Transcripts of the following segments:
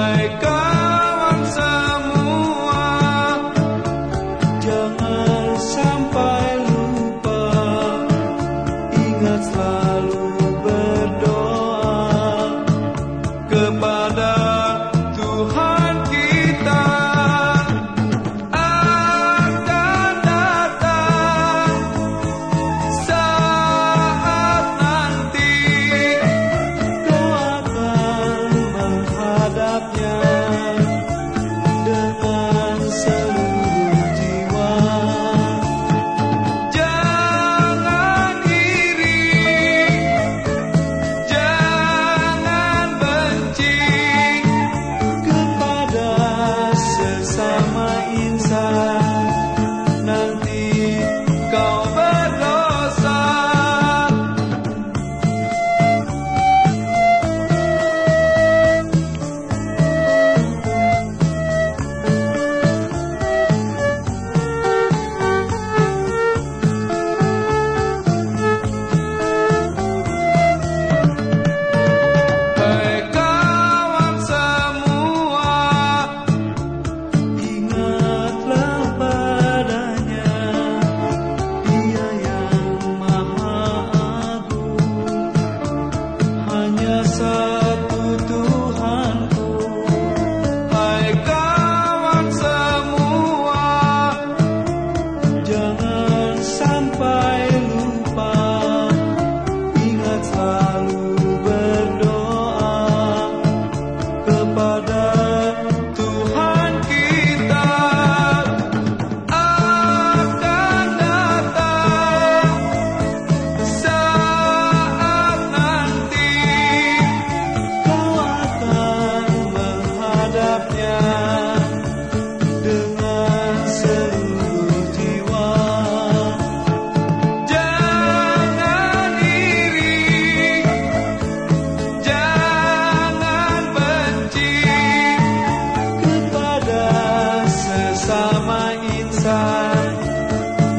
my God.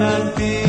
nanti